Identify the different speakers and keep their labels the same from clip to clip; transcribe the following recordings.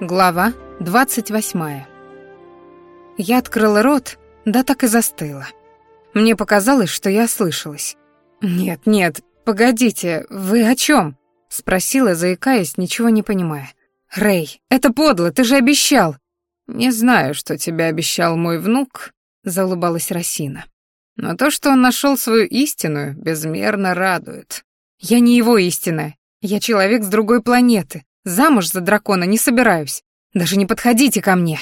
Speaker 1: Глава 28. Я открыла рот, да так и застыла. Мне показалось, что я ослышалась. «Нет, нет, погодите, вы о чем? спросила, заикаясь, ничего не понимая. «Рэй, это подло, ты же обещал!» «Не знаю, что тебе обещал мой внук», — заулыбалась Росина. «Но то, что он нашел свою истинную, безмерно радует». «Я не его истинная. Я человек с другой планеты. Замуж за дракона не собираюсь. Даже не подходите ко мне.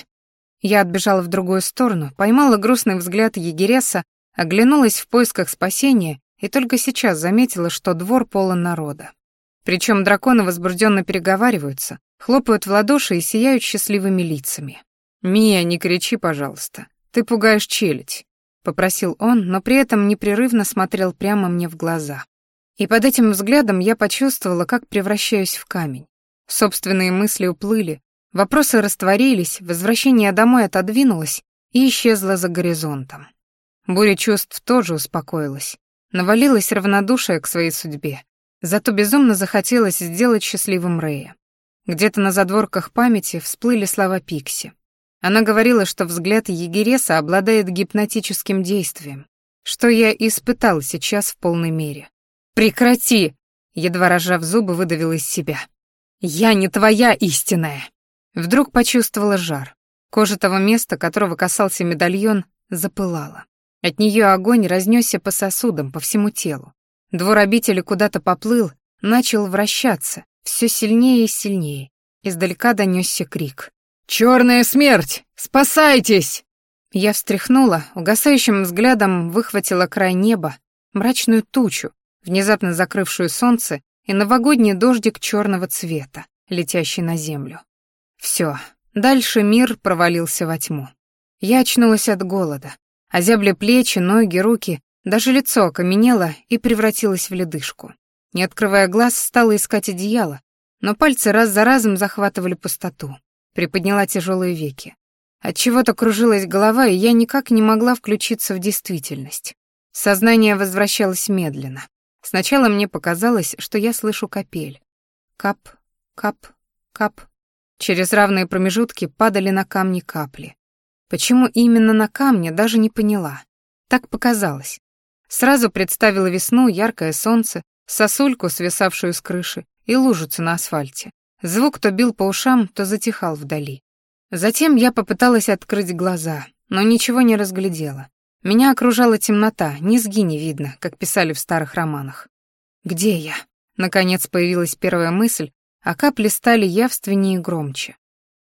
Speaker 1: Я отбежала в другую сторону, поймала грустный взгляд егереса, оглянулась в поисках спасения и только сейчас заметила, что двор полон народа. Причем драконы возбужденно переговариваются, хлопают в ладоши и сияют счастливыми лицами. «Мия, не кричи, пожалуйста. Ты пугаешь челядь», — попросил он, но при этом непрерывно смотрел прямо мне в глаза. И под этим взглядом я почувствовала, как превращаюсь в камень. Собственные мысли уплыли, вопросы растворились, возвращение домой отодвинулось и исчезло за горизонтом. Буря чувств тоже успокоилась. Навалилось равнодушие к своей судьбе. Зато безумно захотелось сделать счастливым Рэя. Где-то на задворках памяти всплыли слова Пикси. Она говорила, что взгляд Егереса обладает гипнотическим действием, что я испытал сейчас в полной мере. «Прекрати!» — едва разжав зубы, выдавил из себя. «Я не твоя истинная!» Вдруг почувствовала жар. Кожа того места, которого касался медальон, запылала. От нее огонь разнесся по сосудам, по всему телу. Двор обители куда-то поплыл, начал вращаться, все сильнее и сильнее. Издалека донесся крик. «Черная смерть! Спасайтесь!» Я встряхнула, угасающим взглядом выхватила край неба, мрачную тучу, внезапно закрывшую солнце и новогодний дождик черного цвета, летящий на землю. Все, дальше мир провалился во тьму. Я очнулась от голода. Озябли плечи, ноги, руки, даже лицо окаменело и превратилось в ледышку. Не открывая глаз, стала искать одеяло, но пальцы раз за разом захватывали пустоту. Приподняла тяжелые веки. От чего-то кружилась голова, и я никак не могла включиться в действительность. Сознание возвращалось медленно. Сначала мне показалось, что я слышу капель. Кап, кап, кап. Через равные промежутки падали на камни капли. Почему именно на камне, даже не поняла. Так показалось. Сразу представила весну, яркое солнце, сосульку, свисавшую с крыши, и лужицу на асфальте. Звук то бил по ушам, то затихал вдали. Затем я попыталась открыть глаза, но ничего не разглядела. Меня окружала темнота, низги не видно, как писали в старых романах. «Где я?» Наконец появилась первая мысль, а капли стали явственнее и громче.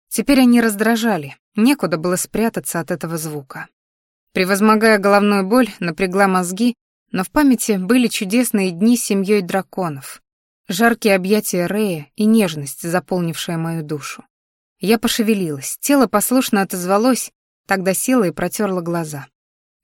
Speaker 1: Теперь они раздражали, некуда было спрятаться от этого звука. Превозмогая головную боль, напрягла мозги, но в памяти были чудесные дни с семьей драконов, жаркие объятия Рея и нежность, заполнившая мою душу. Я пошевелилась, тело послушно отозвалось, тогда села и протерла глаза.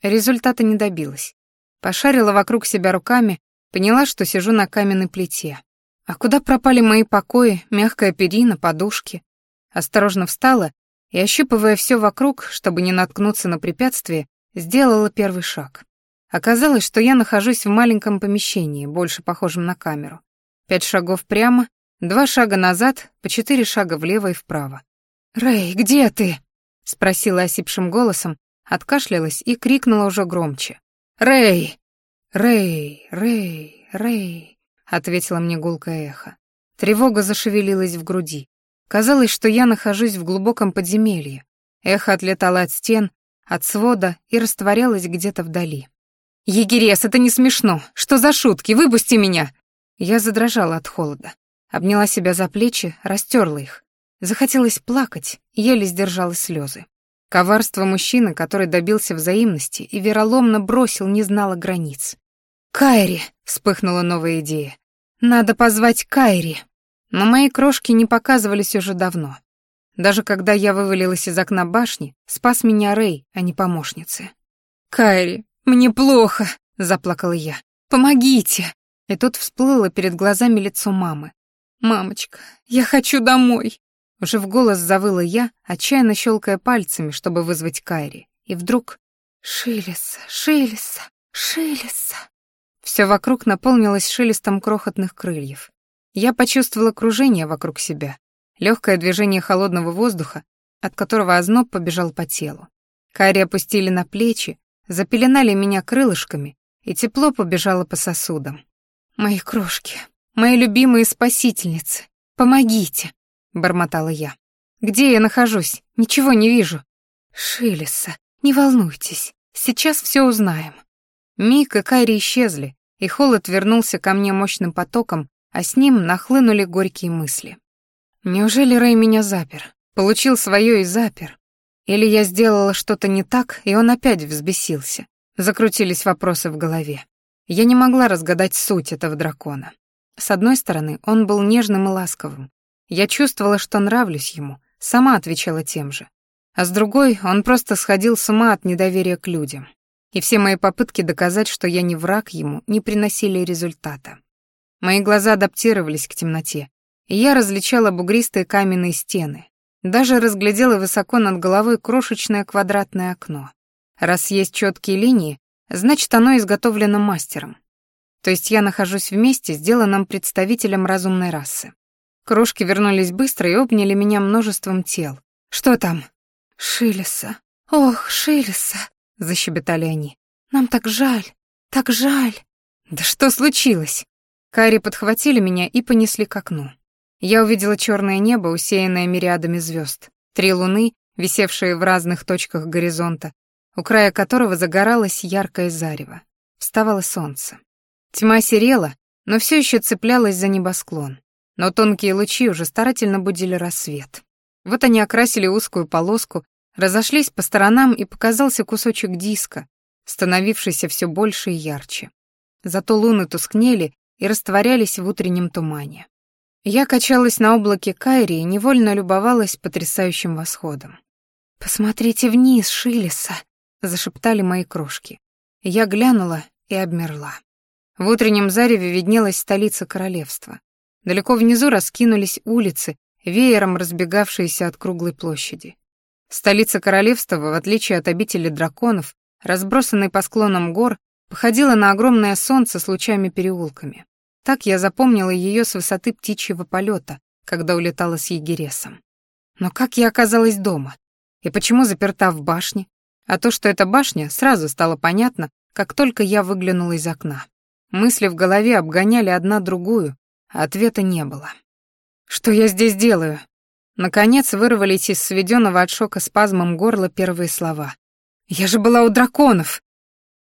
Speaker 1: Результата не добилась. Пошарила вокруг себя руками, поняла, что сижу на каменной плите. А куда пропали мои покои, мягкая перина, подушки? Осторожно встала и, ощупывая все вокруг, чтобы не наткнуться на препятствие, сделала первый шаг. Оказалось, что я нахожусь в маленьком помещении, больше похожем на камеру. Пять шагов прямо, два шага назад, по четыре шага влево и вправо. «Рэй, где ты?» — спросила осипшим голосом, откашлялась и крикнула уже громче. «Рэй! Рэй! Рэй! Рэй!» — ответила мне гулкое эхо. Тревога зашевелилась в груди. Казалось, что я нахожусь в глубоком подземелье. Эхо отлетало от стен, от свода и растворялось где-то вдали. «Егерес, это не смешно! Что за шутки? Выпусти меня!» Я задрожала от холода. Обняла себя за плечи, растерла их. Захотелось плакать, еле сдержала слезы. Коварство мужчины, который добился взаимности и вероломно бросил, не знало границ. «Кайри!» — вспыхнула новая идея. «Надо позвать Кайри!» Но мои крошки не показывались уже давно. Даже когда я вывалилась из окна башни, спас меня Рэй, а не помощницы. «Кайри, мне плохо!» — заплакала я. «Помогите!» И тут всплыло перед глазами лицо мамы. «Мамочка, я хочу домой!» Уже в голос завыла я, отчаянно щелкая пальцами, чтобы вызвать Кайри. И вдруг... Шелеса, шелеса, шелеса. Все вокруг наполнилось шелестом крохотных крыльев. Я почувствовала кружение вокруг себя. легкое движение холодного воздуха, от которого озноб побежал по телу. Кари опустили на плечи, запеленали меня крылышками, и тепло побежало по сосудам. «Мои крошки, мои любимые спасительницы, помогите!» — бормотала я. «Где я нахожусь? Ничего не вижу». «Шилеса, не волнуйтесь, сейчас все узнаем». Мик и Кайри исчезли, и холод вернулся ко мне мощным потоком, а с ним нахлынули горькие мысли. Неужели Рэй меня запер? Получил свое и запер? Или я сделала что-то не так, и он опять взбесился? Закрутились вопросы в голове. Я не могла разгадать суть этого дракона. С одной стороны, он был нежным и ласковым. Я чувствовала, что нравлюсь ему, сама отвечала тем же. А с другой, он просто сходил с ума от недоверия к людям. И все мои попытки доказать, что я не враг ему, не приносили результата. Мои глаза адаптировались к темноте, и я различала бугристые каменные стены. Даже разглядела высоко над головой крошечное квадратное окно. Раз есть четкие линии, значит, оно изготовлено мастером. То есть я нахожусь в месте, сделанном представителем разумной расы. Крошки вернулись быстро и обняли меня множеством тел. «Что там?» «Шилеса! Ох, Шилеса!» — защебетали они. «Нам так жаль, так жаль!» «Да что случилось?» Кари подхватили меня и понесли к окну. Я увидела черное небо, усеянное мириадами звезд, три луны, висевшие в разных точках горизонта, у края которого загоралось яркое зарево. Вставало солнце. Тьма серела, но все еще цеплялась за небосклон. Но тонкие лучи уже старательно будили рассвет. Вот они окрасили узкую полоску, разошлись по сторонам, и показался кусочек диска, становившийся все больше и ярче. Зато луны тускнели и растворялись в утреннем тумане. Я качалась на облаке Кайри и невольно любовалась потрясающим восходом. «Посмотрите вниз, Шилеса!» — зашептали мои крошки. Я глянула и обмерла. В утреннем зареве виднелась столица королевства. Далеко внизу раскинулись улицы, веером разбегавшиеся от круглой площади. Столица королевства, в отличие от обители драконов, разбросанной по склонам гор, походила на огромное солнце с лучами-переулками. Так я запомнила ее с высоты птичьего полета, когда улетала с егересом. Но как я оказалась дома? И почему заперта в башне? А то, что это башня, сразу стало понятно, как только я выглянула из окна. Мысли в голове обгоняли одна другую, ответа не было. «Что я здесь делаю?» Наконец вырвались из сведенного от шока спазмом горла первые слова. «Я же была у драконов!»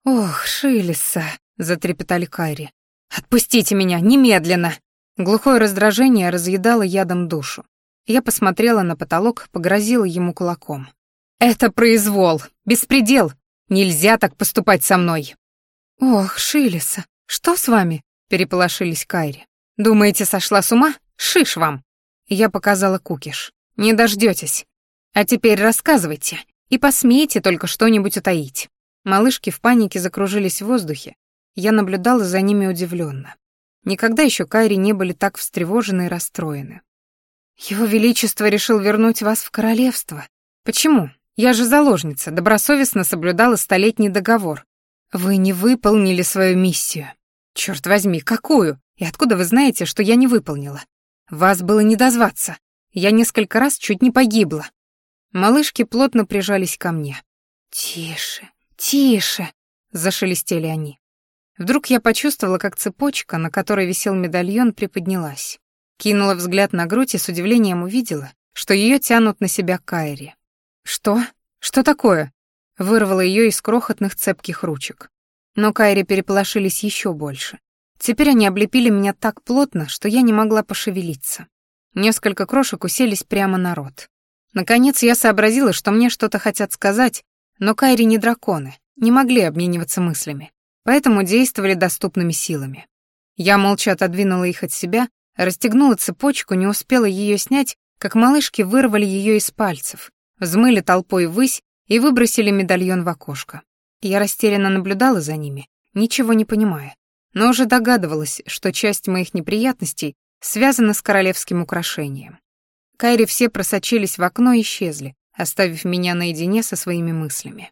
Speaker 1: «Ох, Шилиса!» — затрепетали Кайри. «Отпустите меня, немедленно!» Глухое раздражение разъедало ядом душу. Я посмотрела на потолок, погрозила ему кулаком. «Это произвол! Беспредел! Нельзя так поступать со мной!» «Ох, Шилиса, что с вами?» — переполошились Кайри. «Думаете, сошла с ума? Шиш вам!» Я показала кукиш. «Не дождетесь. А теперь рассказывайте, и посмейте только что-нибудь утаить». Малышки в панике закружились в воздухе, я наблюдала за ними удивленно. Никогда еще Кайри не были так встревожены и расстроены. «Его Величество решил вернуть вас в королевство. Почему? Я же заложница, добросовестно соблюдала столетний договор. Вы не выполнили свою миссию. Черт возьми, какую? И откуда вы знаете, что я не выполнила? Вас было не дозваться. Я несколько раз чуть не погибла». Малышки плотно прижались ко мне. «Тише, тише!» — зашелестели они. Вдруг я почувствовала, как цепочка, на которой висел медальон, приподнялась. Кинула взгляд на грудь и с удивлением увидела, что ее тянут на себя Кайри. «Что? Что такое?» Вырвала ее из крохотных цепких ручек. Но Кайри переполошились еще больше. Теперь они облепили меня так плотно, что я не могла пошевелиться. Несколько крошек уселись прямо на рот. Наконец я сообразила, что мне что-то хотят сказать, но Кайри не драконы, не могли обмениваться мыслями поэтому действовали доступными силами. Я молча отодвинула их от себя, расстегнула цепочку, не успела ее снять, как малышки вырвали ее из пальцев, взмыли толпой ввысь и выбросили медальон в окошко. Я растерянно наблюдала за ними, ничего не понимая, но уже догадывалась, что часть моих неприятностей связана с королевским украшением. Кайри все просочились в окно и исчезли, оставив меня наедине со своими мыслями.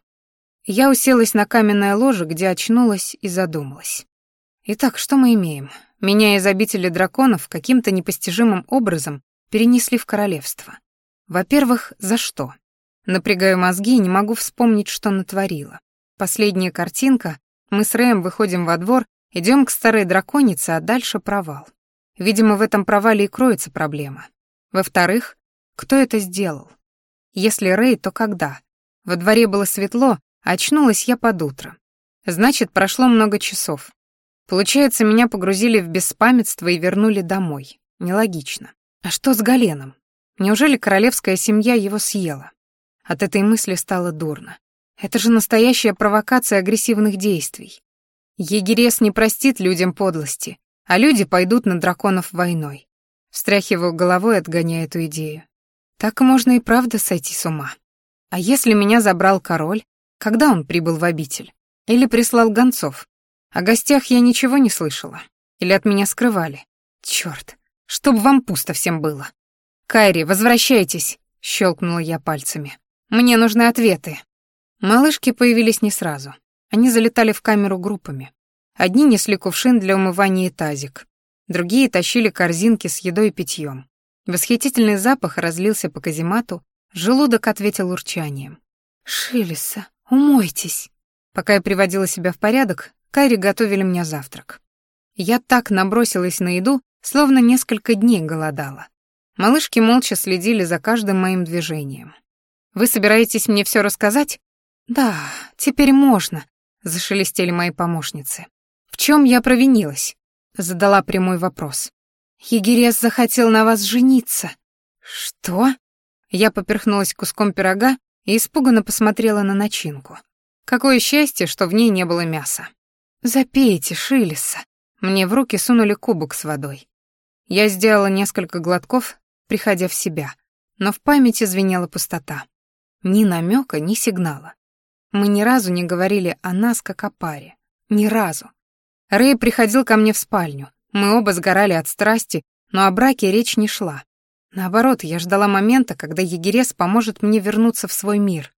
Speaker 1: Я уселась на каменное ложе, где очнулась и задумалась. Итак, что мы имеем? Меня из обители драконов каким-то непостижимым образом перенесли в королевство. Во-первых, за что? Напрягаю мозги и не могу вспомнить, что натворила. Последняя картинка. Мы с Рэем выходим во двор, идем к старой драконице, а дальше провал. Видимо, в этом провале и кроется проблема. Во-вторых, кто это сделал? Если Рэй, то когда? Во дворе было светло, а очнулась я под утро. Значит, прошло много часов. Получается, меня погрузили в беспамятство и вернули домой. Нелогично. А что с Галеном? Неужели королевская семья его съела? От этой мысли стало дурно. Это же настоящая провокация агрессивных действий. Егерес не простит людям подлости, а люди пойдут на драконов войной. Встряхиваю головой, отгоняя эту идею. Так можно и правда сойти с ума. А если меня забрал король, когда он прибыл в обитель? Или прислал гонцов? О гостях я ничего не слышала. Или от меня скрывали? Чёрт, чтоб вам пусто всем было. «Кайри, возвращайтесь!» — щелкнула я пальцами. «Мне нужны ответы». Малышки появились не сразу. Они залетали в камеру группами. Одни несли кувшин для умывания и тазик. Другие тащили корзинки с едой и питьем. Восхитительный запах разлился по каземату, желудок ответил урчанием. «Шилиса, умойтесь!» Пока я приводила себя в порядок, Кайри готовили мне завтрак. Я так набросилась на еду, словно несколько дней голодала. Малышки молча следили за каждым моим движением. «Вы собираетесь мне все рассказать?» «Да, теперь можно», — зашелестели мои помощницы. «В чем я провинилась?» — задала прямой вопрос. «Егерес захотел на вас жениться». «Что?» Я поперхнулась куском пирога и испуганно посмотрела на начинку. Какое счастье, что в ней не было мяса. «Запейте, Шилиса». Мне в руки сунули кубок с водой. Я сделала несколько глотков приходя в себя, но в памяти звенела пустота. Ни намека, ни сигнала. Мы ни разу не говорили о нас как о паре. Ни разу. Рэй приходил ко мне в спальню. Мы оба сгорали от страсти, но о браке речь не шла. Наоборот, я ждала момента, когда Егерес поможет мне вернуться в свой мир.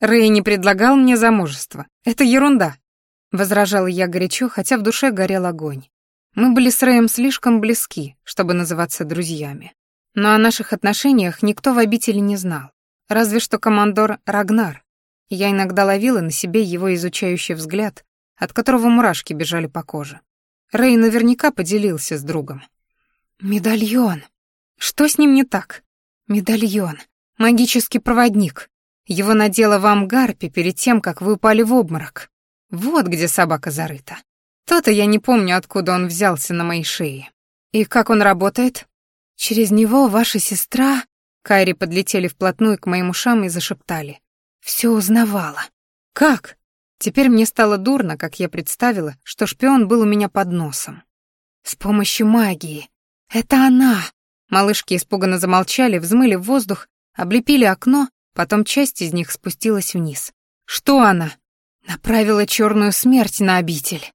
Speaker 1: Рэй не предлагал мне замужество. Это ерунда. Возражала я горячо, хотя в душе горел огонь. Мы были с Рэем слишком близки, чтобы называться друзьями. Но о наших отношениях никто в обители не знал. Разве что командор Рагнар. Я иногда ловила на себе его изучающий взгляд, от которого мурашки бежали по коже. Рэй наверняка поделился с другом. «Медальон! Что с ним не так? Медальон. Магический проводник. Его надела вам Гарпи перед тем, как вы упали в обморок. Вот где собака зарыта. То-то я не помню, откуда он взялся на моей шее. И как он работает?» Через него ваша сестра...» Кайри подлетели вплотную к моим ушам и зашептали. «Все узнавала». «Как?» Теперь мне стало дурно, как я представила, что шпион был у меня под носом. «С помощью магии. Это она!» Малышки испуганно замолчали, взмыли в воздух, облепили окно, потом часть из них спустилась вниз. «Что она?» «Направила черную смерть на обитель».